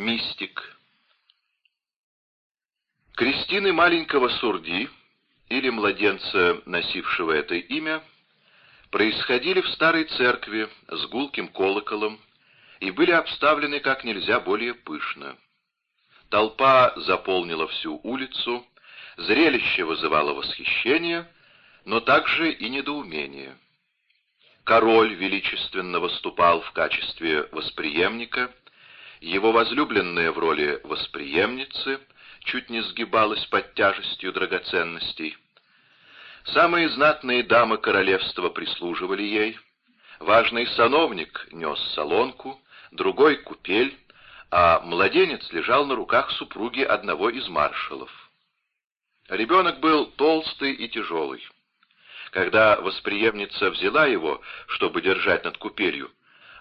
Мистик. Крестины маленького Сурди, или младенца, носившего это имя, происходили в старой церкви с гулким колоколом и были обставлены как нельзя более пышно. Толпа заполнила всю улицу, зрелище вызывало восхищение, но также и недоумение. Король величественно выступал в качестве восприемника, его возлюбленная в роли восприемницы чуть не сгибалась под тяжестью драгоценностей. Самые знатные дамы королевства прислуживали ей, важный сановник нес солонку, другой — купель, а младенец лежал на руках супруги одного из маршалов. Ребенок был толстый и тяжелый. Когда восприемница взяла его, чтобы держать над купелью,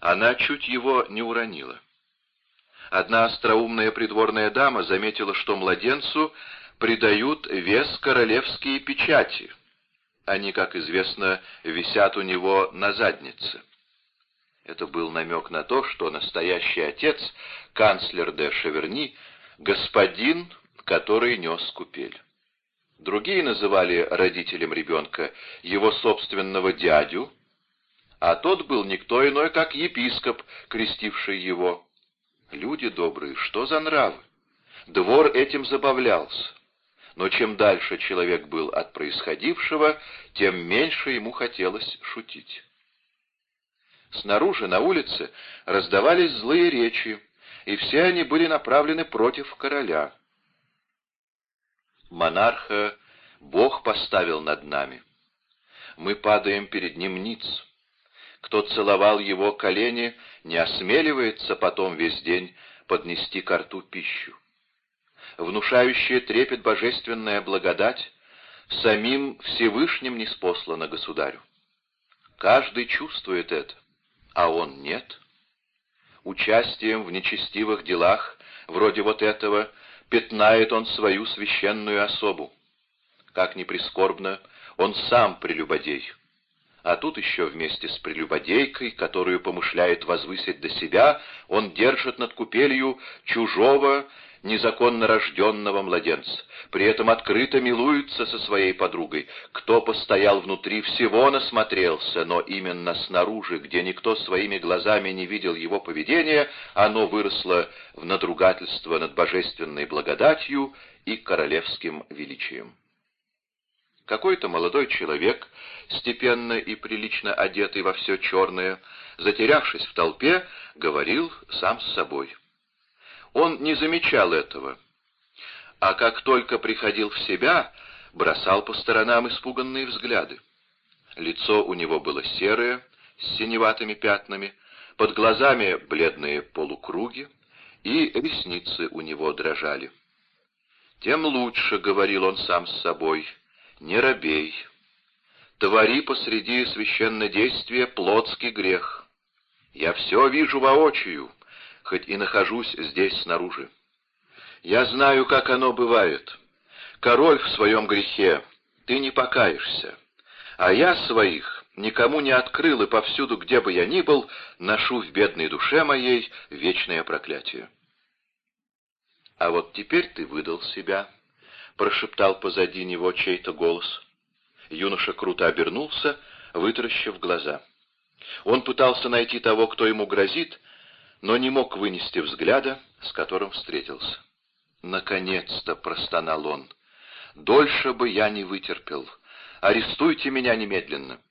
она чуть его не уронила. Одна остроумная придворная дама заметила, что младенцу придают вес королевские печати. Они, как известно, висят у него на заднице. Это был намек на то, что настоящий отец, канцлер де Шеверни, господин, который нес купель. Другие называли родителем ребенка его собственного дядю, а тот был никто иной, как епископ, крестивший его. Люди добрые, что за нравы? Двор этим забавлялся. Но чем дальше человек был от происходившего, тем меньше ему хотелось шутить. Снаружи, на улице, раздавались злые речи, и все они были направлены против короля. Монарха Бог поставил над нами. Мы падаем перед ним ниц. Кто целовал его колени, не осмеливается потом весь день поднести ко рту пищу. Внушающая трепет божественная благодать самим Всевышним не спослана государю. Каждый чувствует это, а он нет. Участием в нечестивых делах, вроде вот этого, пятнает он свою священную особу. Как ни прискорбно, он сам прелюбодей а тут еще вместе с прелюбодейкой, которую помышляет возвысить до себя, он держит над купелью чужого, незаконно рожденного младенца. При этом открыто милуется со своей подругой. Кто постоял внутри, всего насмотрелся, но именно снаружи, где никто своими глазами не видел его поведения, оно выросло в надругательство над божественной благодатью и королевским величием. Какой-то молодой человек, степенно и прилично одетый во все черное, затерявшись в толпе, говорил сам с собой. Он не замечал этого, а как только приходил в себя, бросал по сторонам испуганные взгляды. Лицо у него было серое, с синеватыми пятнами, под глазами бледные полукруги, и ресницы у него дрожали. «Тем лучше», — говорил он сам с собой, — не робей. Твори посреди священнодействия плотский грех. Я все вижу воочию, хоть и нахожусь здесь снаружи. Я знаю, как оно бывает. Король в своем грехе, ты не покаешься, а я своих никому не открыл, и повсюду, где бы я ни был, ношу в бедной душе моей вечное проклятие. А вот теперь ты выдал себя, прошептал позади него чей-то голос. Юноша круто обернулся, вытаращив глаза. Он пытался найти того, кто ему грозит, но не мог вынести взгляда, с которым встретился. «Наконец-то!» — простонал он. «Дольше бы я не вытерпел. Арестуйте меня немедленно».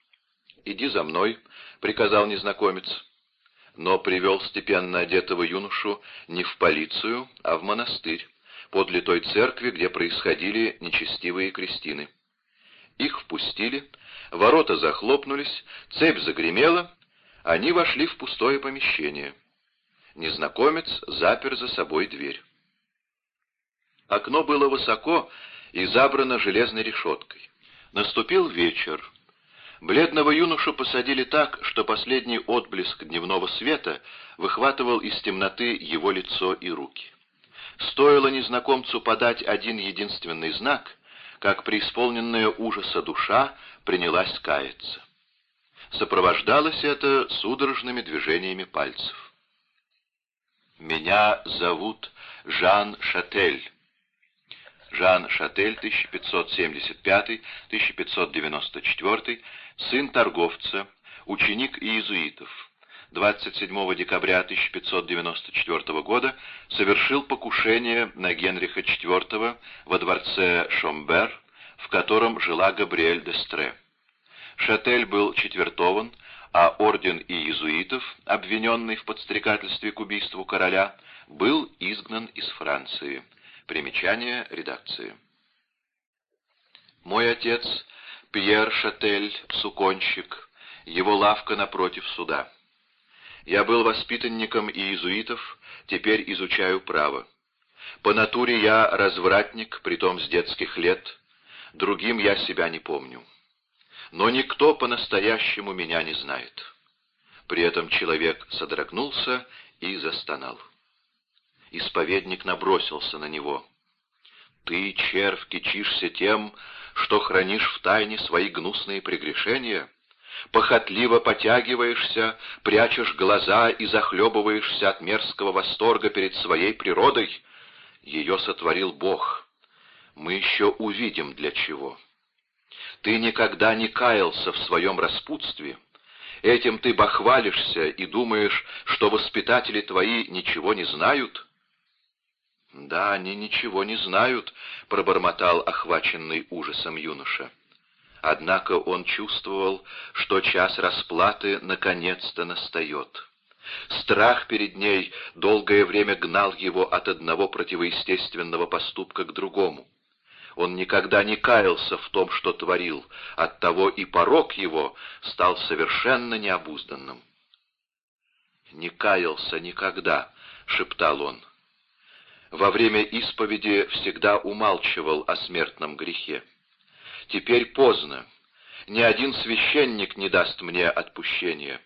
«Иди за мной», — приказал незнакомец. Но привел степенно одетого юношу не в полицию, а в монастырь подле той церкви, где происходили нечестивые крестины. Их впустили, ворота захлопнулись, цепь загремела, они вошли в пустое помещение. Незнакомец запер за собой дверь. Окно было высоко и забрано железной решеткой. Наступил вечер. Бледного юношу посадили так, что последний отблеск дневного света выхватывал из темноты его лицо и руки. Стоило незнакомцу подать один единственный знак, как преисполненная ужаса душа принялась каяться. Сопровождалось это судорожными движениями пальцев. Меня зовут Жан Шатель. Жан Шатель, 1575-1594, сын торговца, ученик иезуитов. 27 декабря 1594 года совершил покушение на Генриха IV во дворце Шомбер, в котором жила Габриэль де Стре. Шатель был четвертован, а орден иезуитов, обвиненный в подстрекательстве к убийству короля, был изгнан из Франции. Примечание редакции. Мой отец Пьер Шатель, суконщик, его лавка напротив суда. Я был воспитанником иезуитов, теперь изучаю право. По натуре я развратник, притом с детских лет, другим я себя не помню но никто по-настоящему меня не знает. При этом человек содрогнулся и застонал. Исповедник набросился на него. «Ты, червь, кичишься тем, что хранишь в тайне свои гнусные прегрешения?» Похотливо потягиваешься, прячешь глаза и захлебываешься от мерзкого восторга перед своей природой. Ее сотворил Бог. Мы еще увидим для чего. Ты никогда не каялся в своем распутстве. Этим ты бахвалишься и думаешь, что воспитатели твои ничего не знают?» «Да, они ничего не знают», — пробормотал охваченный ужасом юноша. Однако он чувствовал, что час расплаты наконец-то настает. Страх перед ней долгое время гнал его от одного противоестественного поступка к другому. Он никогда не каялся в том, что творил, оттого и порог его стал совершенно необузданным. «Не каялся никогда», — шептал он. Во время исповеди всегда умалчивал о смертном грехе. «Теперь поздно. Ни один священник не даст мне отпущения.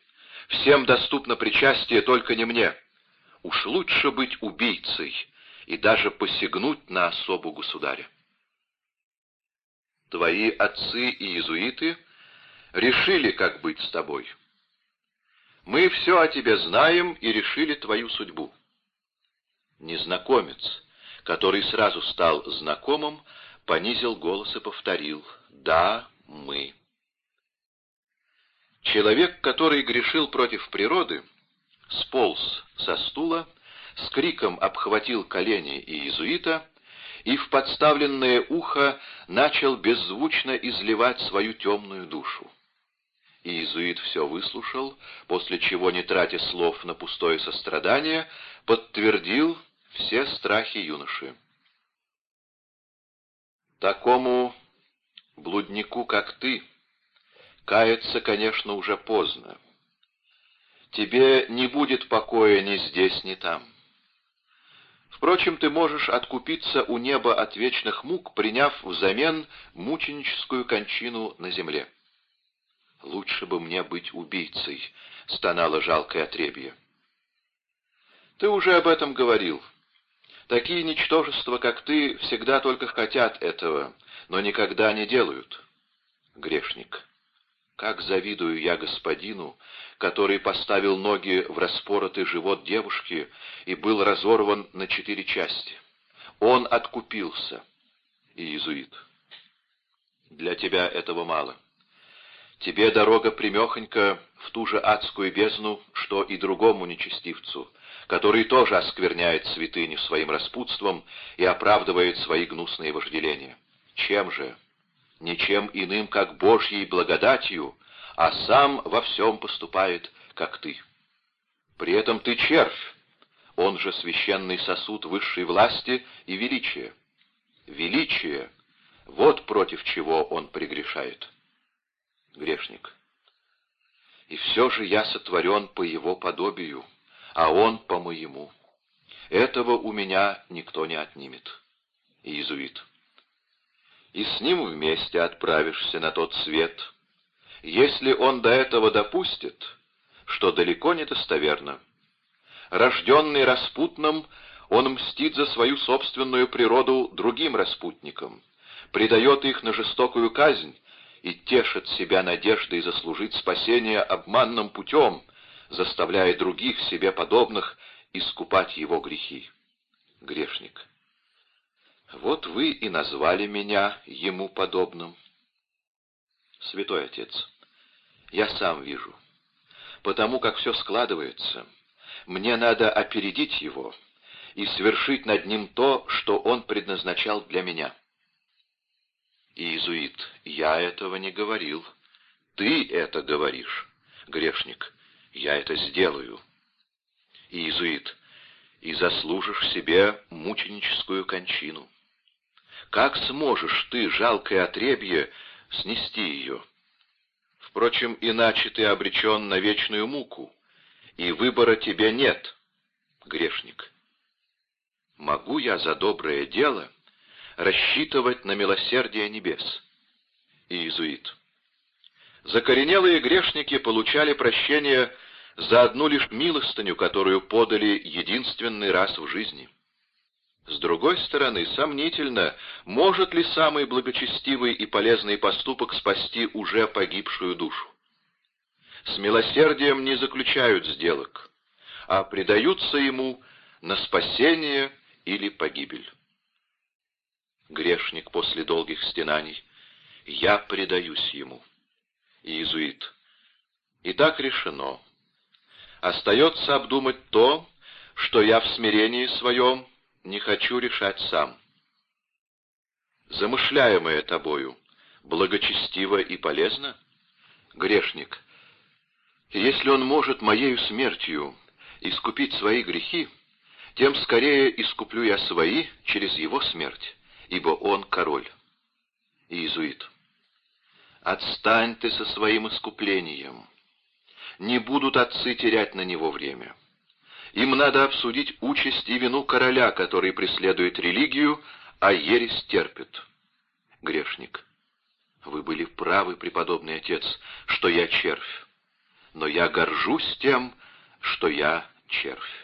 Всем доступно причастие, только не мне. Уж лучше быть убийцей и даже посягнуть на особу государя». Твои отцы и иезуиты решили, как быть с тобой. Мы все о тебе знаем и решили твою судьбу. Незнакомец, который сразу стал знакомым, понизил голос и повторил «Да, мы». Человек, который грешил против природы, сполз со стула, с криком обхватил колени иезуита и в подставленное ухо начал беззвучно изливать свою темную душу. Иезуит все выслушал, после чего, не тратя слов на пустое сострадание, подтвердил все страхи юноши. «Такому блуднику, как ты, каяться, конечно, уже поздно. Тебе не будет покоя ни здесь, ни там. Впрочем, ты можешь откупиться у неба от вечных мук, приняв взамен мученическую кончину на земле. «Лучше бы мне быть убийцей», — стонало жалкое отребье. «Ты уже об этом говорил. Такие ничтожества, как ты, всегда только хотят этого, но никогда не делают. Грешник». Как завидую я господину, который поставил ноги в распоротый живот девушки и был разорван на четыре части. Он откупился. Иезуит. Для тебя этого мало. Тебе дорога примехонька в ту же адскую бездну, что и другому нечестивцу, который тоже оскверняет святыню своим распутством и оправдывает свои гнусные вожделения. Чем же? ничем иным, как Божьей благодатью, а сам во всем поступает, как ты. При этом ты червь, он же священный сосуд высшей власти и величия. Величие — вот против чего он прегрешает. Грешник. И все же я сотворен по его подобию, а он по моему. Этого у меня никто не отнимет. Иезуит и с ним вместе отправишься на тот свет, если он до этого допустит, что далеко не достоверно. Рожденный распутным, он мстит за свою собственную природу другим распутникам, предает их на жестокую казнь и тешит себя надеждой заслужить спасение обманным путем, заставляя других себе подобных искупать его грехи. Грешник. Вот вы и назвали меня ему подобным. Святой Отец, я сам вижу. Потому как все складывается, мне надо опередить его и свершить над ним то, что он предназначал для меня. Иезуит, я этого не говорил. Ты это говоришь, грешник. Я это сделаю. Иезуит, и заслужишь себе мученическую кончину. Как сможешь ты, жалкое отребье, снести ее? Впрочем, иначе ты обречен на вечную муку, и выбора тебе нет, грешник. Могу я за доброе дело рассчитывать на милосердие небес? Иезуит. Закоренелые грешники получали прощение за одну лишь милостыню, которую подали единственный раз в жизни. С другой стороны, сомнительно, может ли самый благочестивый и полезный поступок спасти уже погибшую душу. С милосердием не заключают сделок, а предаются ему на спасение или погибель. Грешник после долгих стенаний, я предаюсь ему. Иезуит. И так решено. Остается обдумать то, что я в смирении своем не хочу решать сам. Замышляемое тобою благочестиво и полезно? Грешник. Если он может моею смертью искупить свои грехи, тем скорее искуплю я свои через его смерть, ибо он король. Иезуит. Отстань ты со своим искуплением не будут отцы терять на него время. Им надо обсудить участь и вину короля, который преследует религию, а ересь терпит. Грешник. Вы были правы, преподобный отец, что я червь. Но я горжусь тем, что я червь.